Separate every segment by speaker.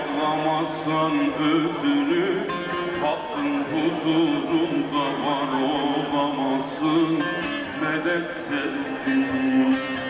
Speaker 1: bağlamazsan özünü Hakkın huzurunda var olamazsın. Medet sevdim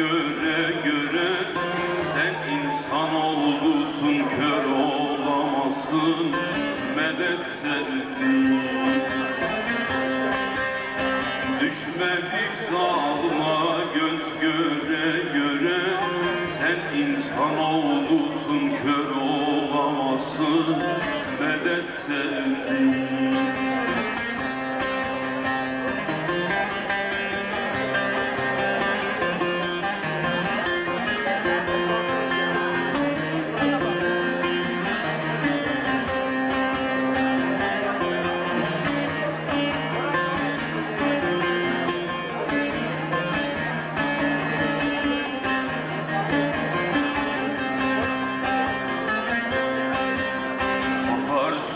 Speaker 1: göre göre Sen insan oldusun kör olamazsın. Medet sevdim Düşme bir zalıma göz göre göre. Sen insan oldusun kör olamazsın. Medet sevdim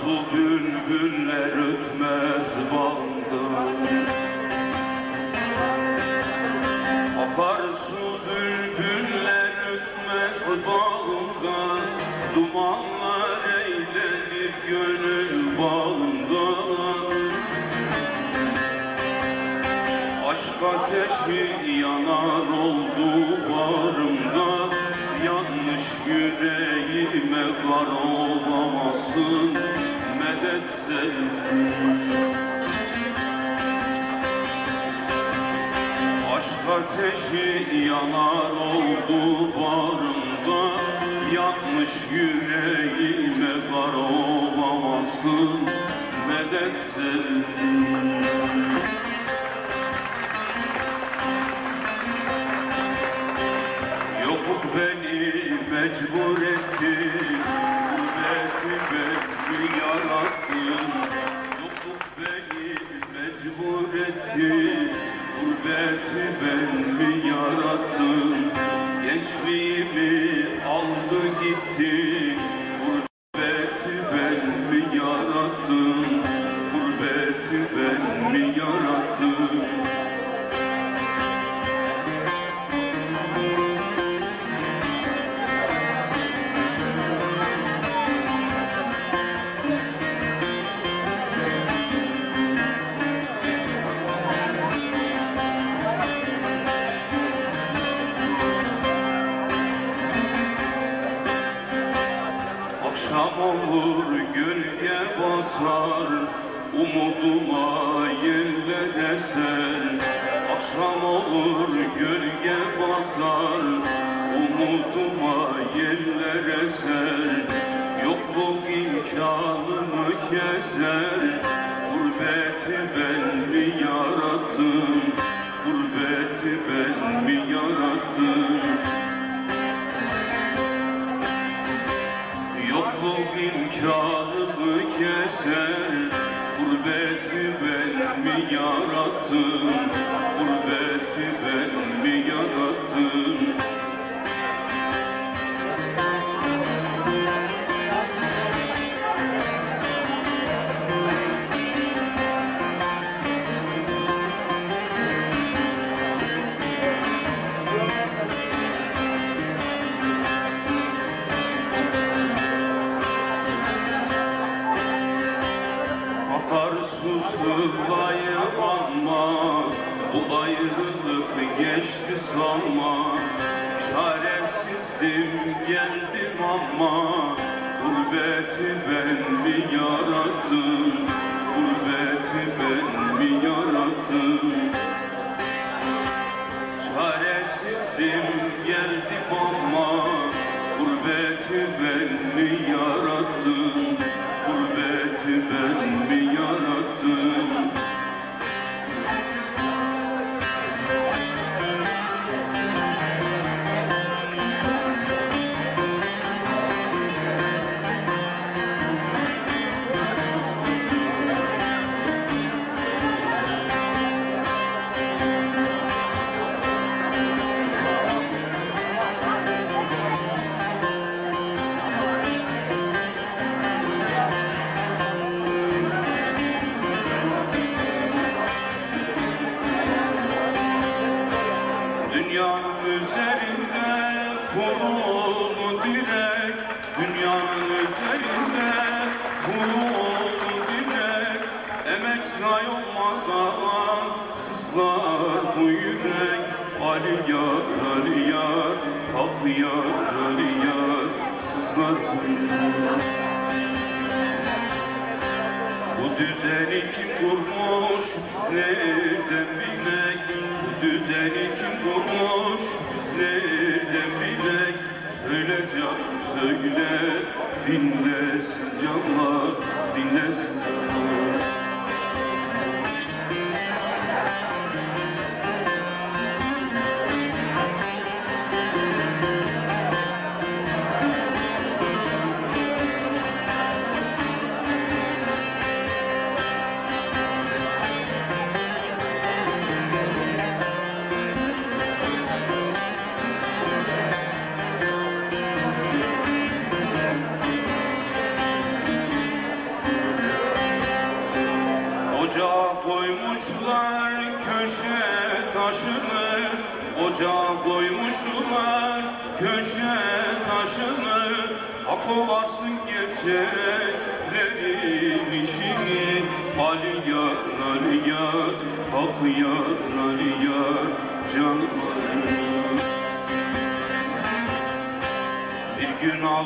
Speaker 1: Su bülbüller ötmez bağımda Akar su bülbüller ötmez bağımda Dumanlar eğlenir gönül bağında. Aşk ateşi yanar oldu bağrımda. Yanlış yüreğime kar olamazsın Medet sevdim Aşk ateşi yanar oldu bağrımda. Yanmış yüreğime kar olamazsın Medet sevdim beni mecbur etti Ben mi yarattın Gençliğimi yeller eser Yokluk imkanımı keser. Gurbeti ben mi yarattım geçti sanma Çaresizdim geldim ama Gurbeti ben mi yarattım? Gurbeti ben mi yarattım üzerinde kurulu direk Dünyanın üzerinde kurulu direk. Emek say olmadan sızlar bu yürek. Ali yar, Ali yar, kalk yar, Ali yar Sızlar bu yürek. Bu düzeni kim kurmuş? Bizlerden bilek düzeni kim kurmuş? Bizlerden bilek Söyle canım söyle. Dinlesin canlar dinlesin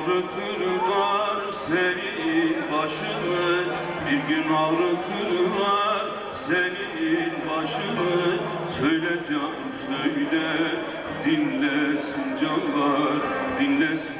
Speaker 1: ağrıtırlar senin başını. Bir gün ağrıtırlar senin başını. Söyle canım söyle dinlesin canlar dinlesin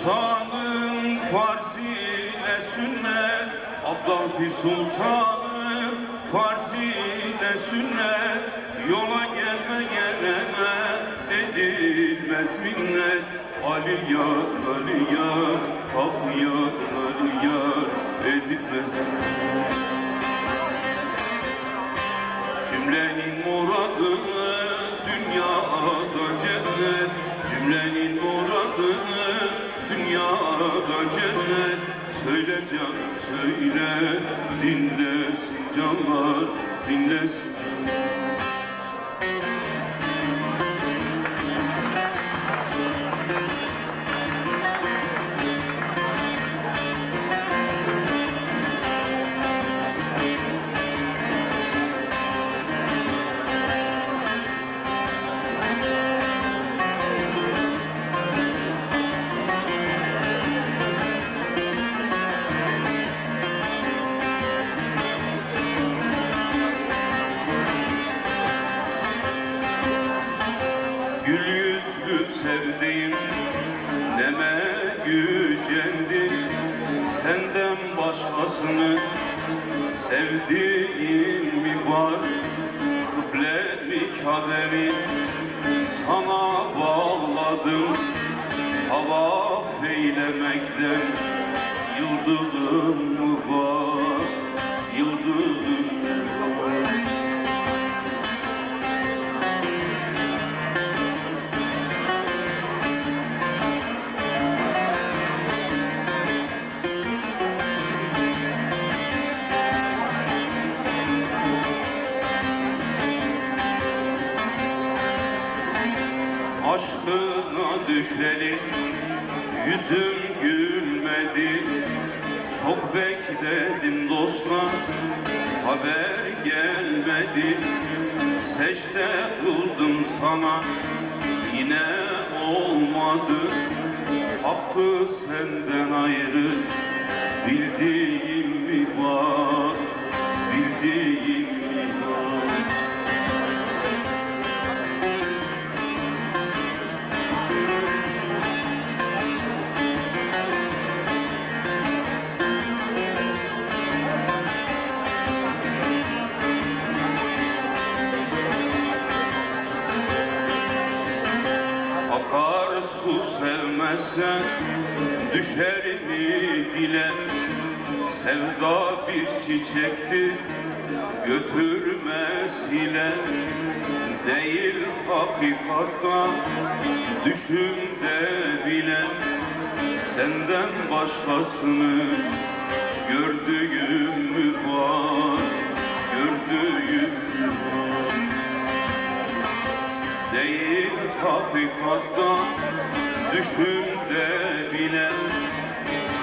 Speaker 1: Pir Sultan'ın farziyle sünnet. Abdal Pir Sultan'ın farziyle sünnet. Yola gelmeyene edilmez minnet. Ali yar, Ali yar, hak yar, Ali yar edilmez. Minnet Cümlenin muradı dünyada cennet. Cümlenin muradı dünyada cennet Söyle canım söyle dinlesin canlar dinlesin Alemi sana bağladım. Tavaf eylemekten Yıldızım var. Yıldızım düşeli yüzüm gülmedi. Çok bekledim dostlar haber gelmedi. Secde kıldım sana yine olmadı. Hakkı senden ayrı bildiğim mi var? Bildiğim hakikatta düşümde bile. Senden başkasını gördüğüm mü var Gördüğüm mü var. Değil hakikatta düşümde bile.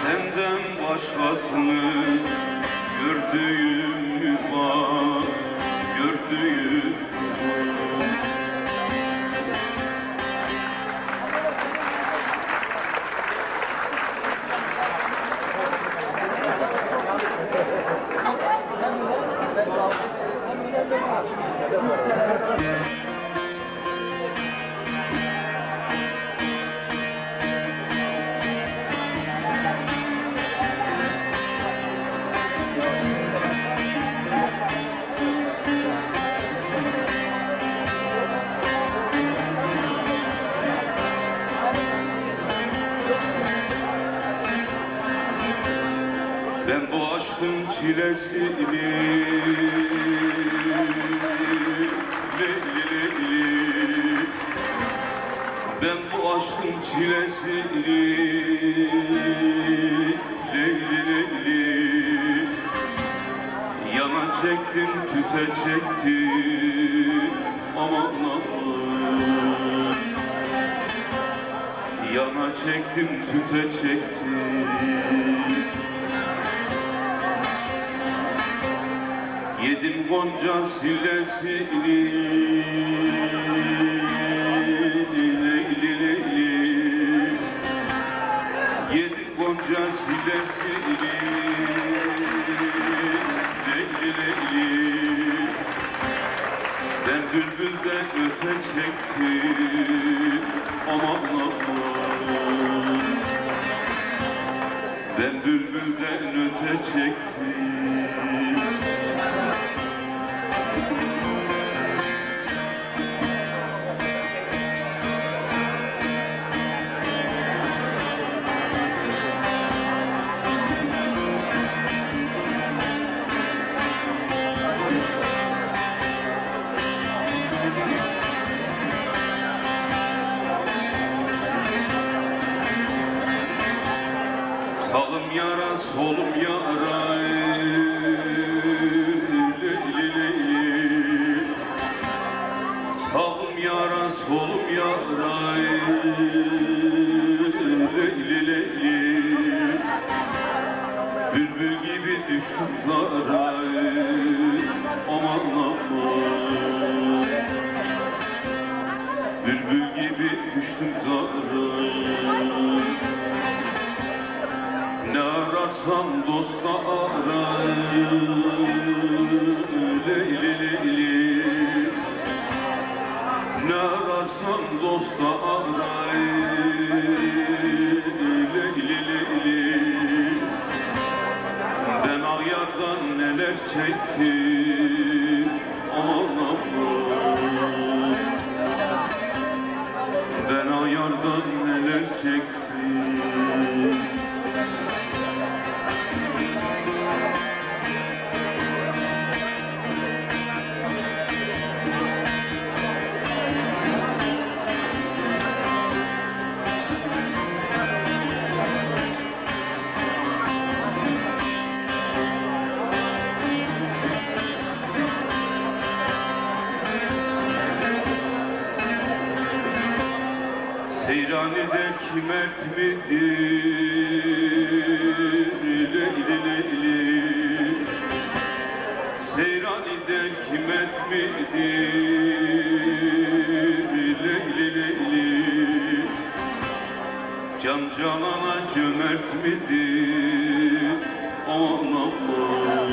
Speaker 1: Senden başkasını Yana çektim tüte çektim Aman aman Yana çektim tüte çektim Yedim gonca silesini bülbülden dosta Canana cömert midir? Aman Allah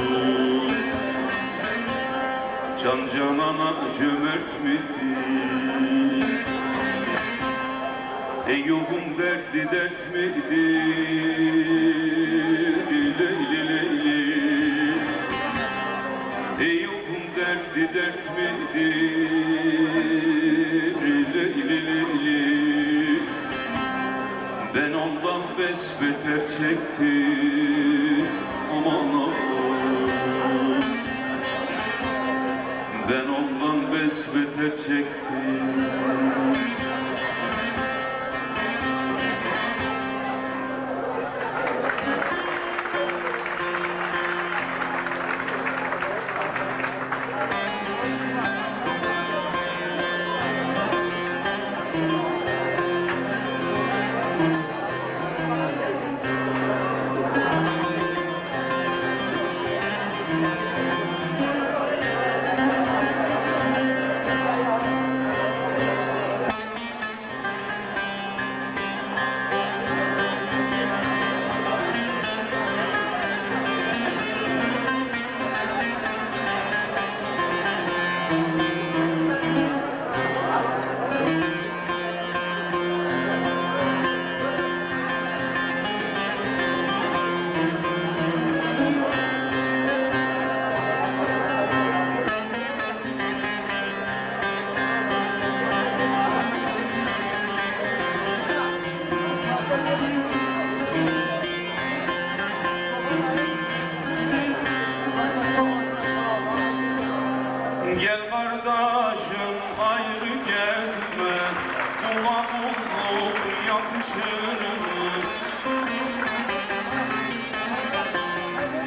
Speaker 1: Can canana cömert midir? Eyyub'un derdi dert midir? Leyli leyli. Eyyub'un derdi dert midir ondan besbeter çektim Aman Allah Ben ondan besbeter çektim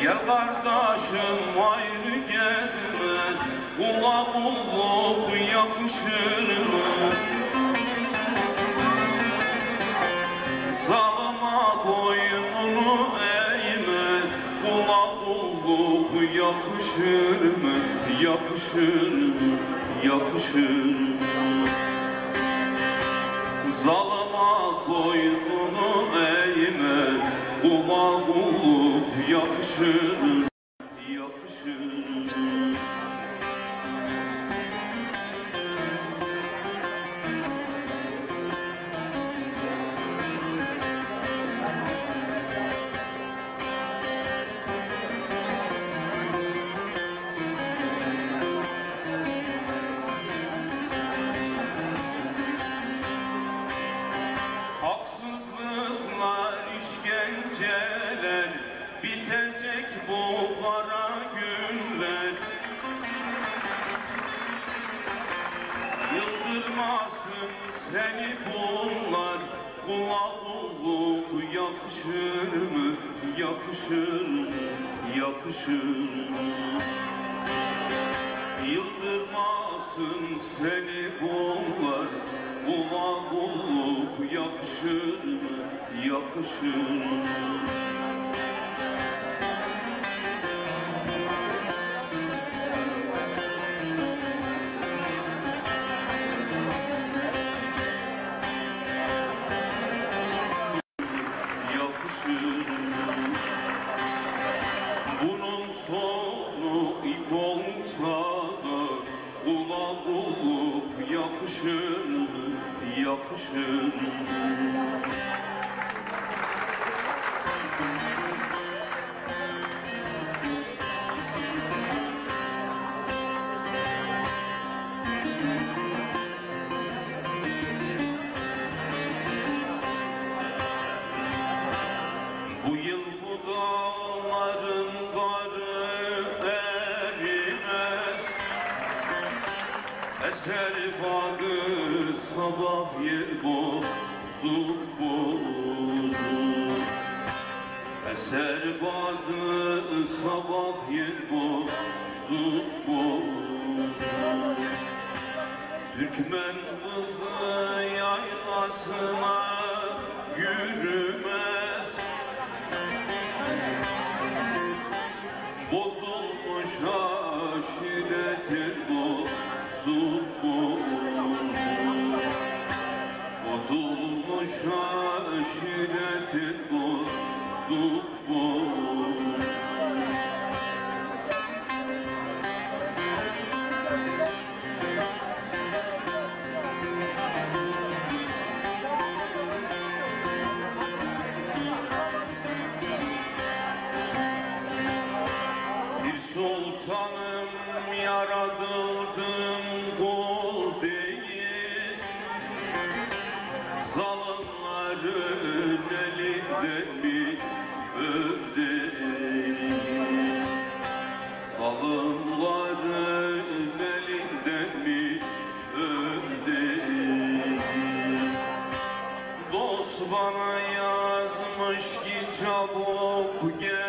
Speaker 1: Gel kardeşim ayrı gezme Kula kulluk yakışır mı? Zalıma boynunu eğme Kula kulluk yakışır mı? Yakışır mı? Yakışır mı? Yakışır kırmızı yürümez. Bozulmuş aşiretin bozulmuş. Bozulmuş aşiretin bozulmuş. chamou, porque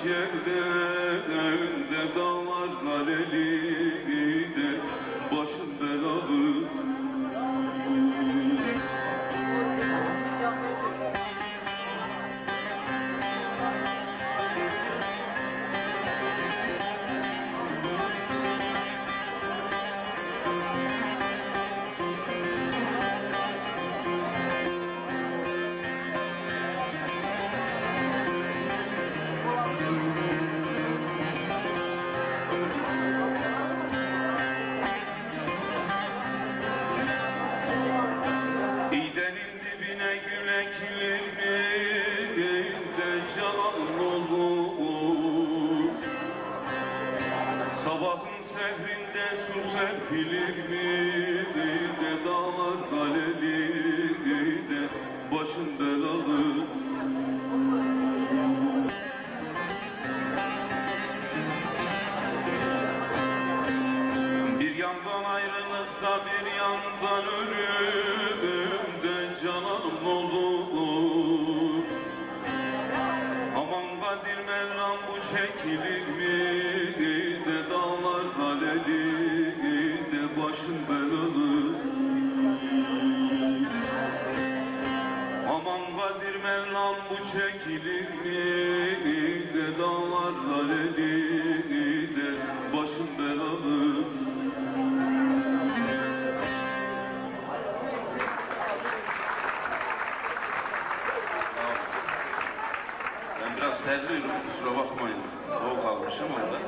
Speaker 1: Ciebie. Kusura bakmayın. Soğuk almışım orada.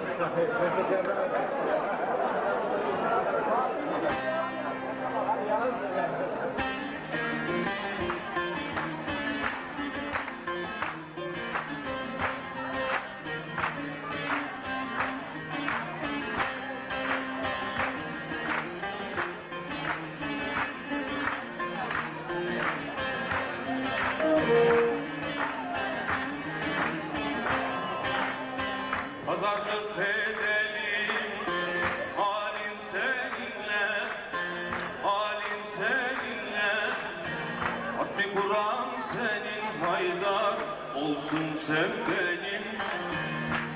Speaker 1: Pazarlık edelim halim seninle halim seninle. Hatmi Kur'an senin haydar olsun sen benim.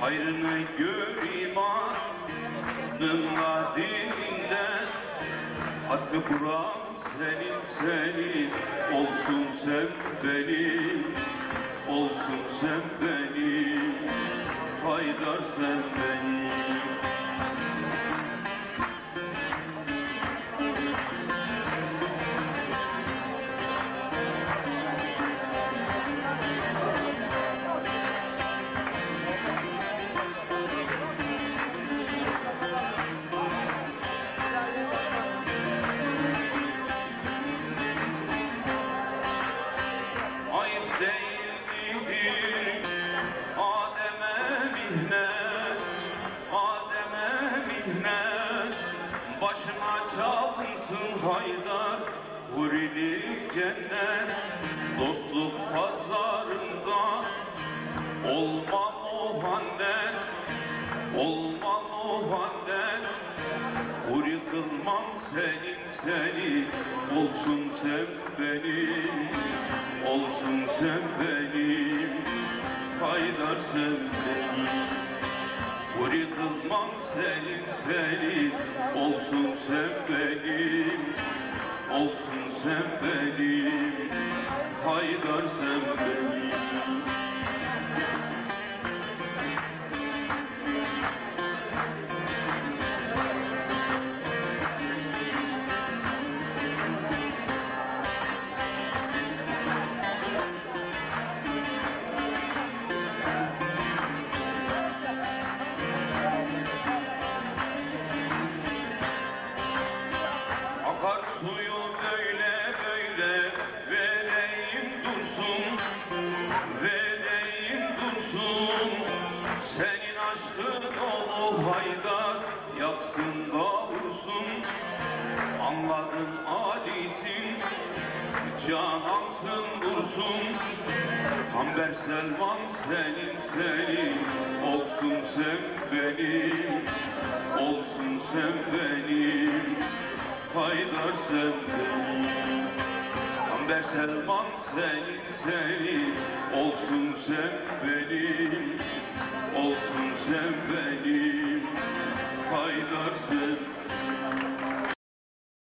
Speaker 1: Hayrını gör imanınla dininden Hatmi Kur'an senin senin olsun sen benim. Olsun sen benim Haydar sen cennet Dostluk pazarında. Olmam o hannet Olmam o hannet Huri kılmam senin seni. Olsun sen benim Olsun sen benim. Haydar sen benim. Huri senin seni. Olsun sen benim Olsun sen Haydar sen benim Kamber Selman senin senin olsun sen benim olsun sen benim Haydar sen benim Kamber Selman senin senin olsun sen benim olsun sen benim Haydar sen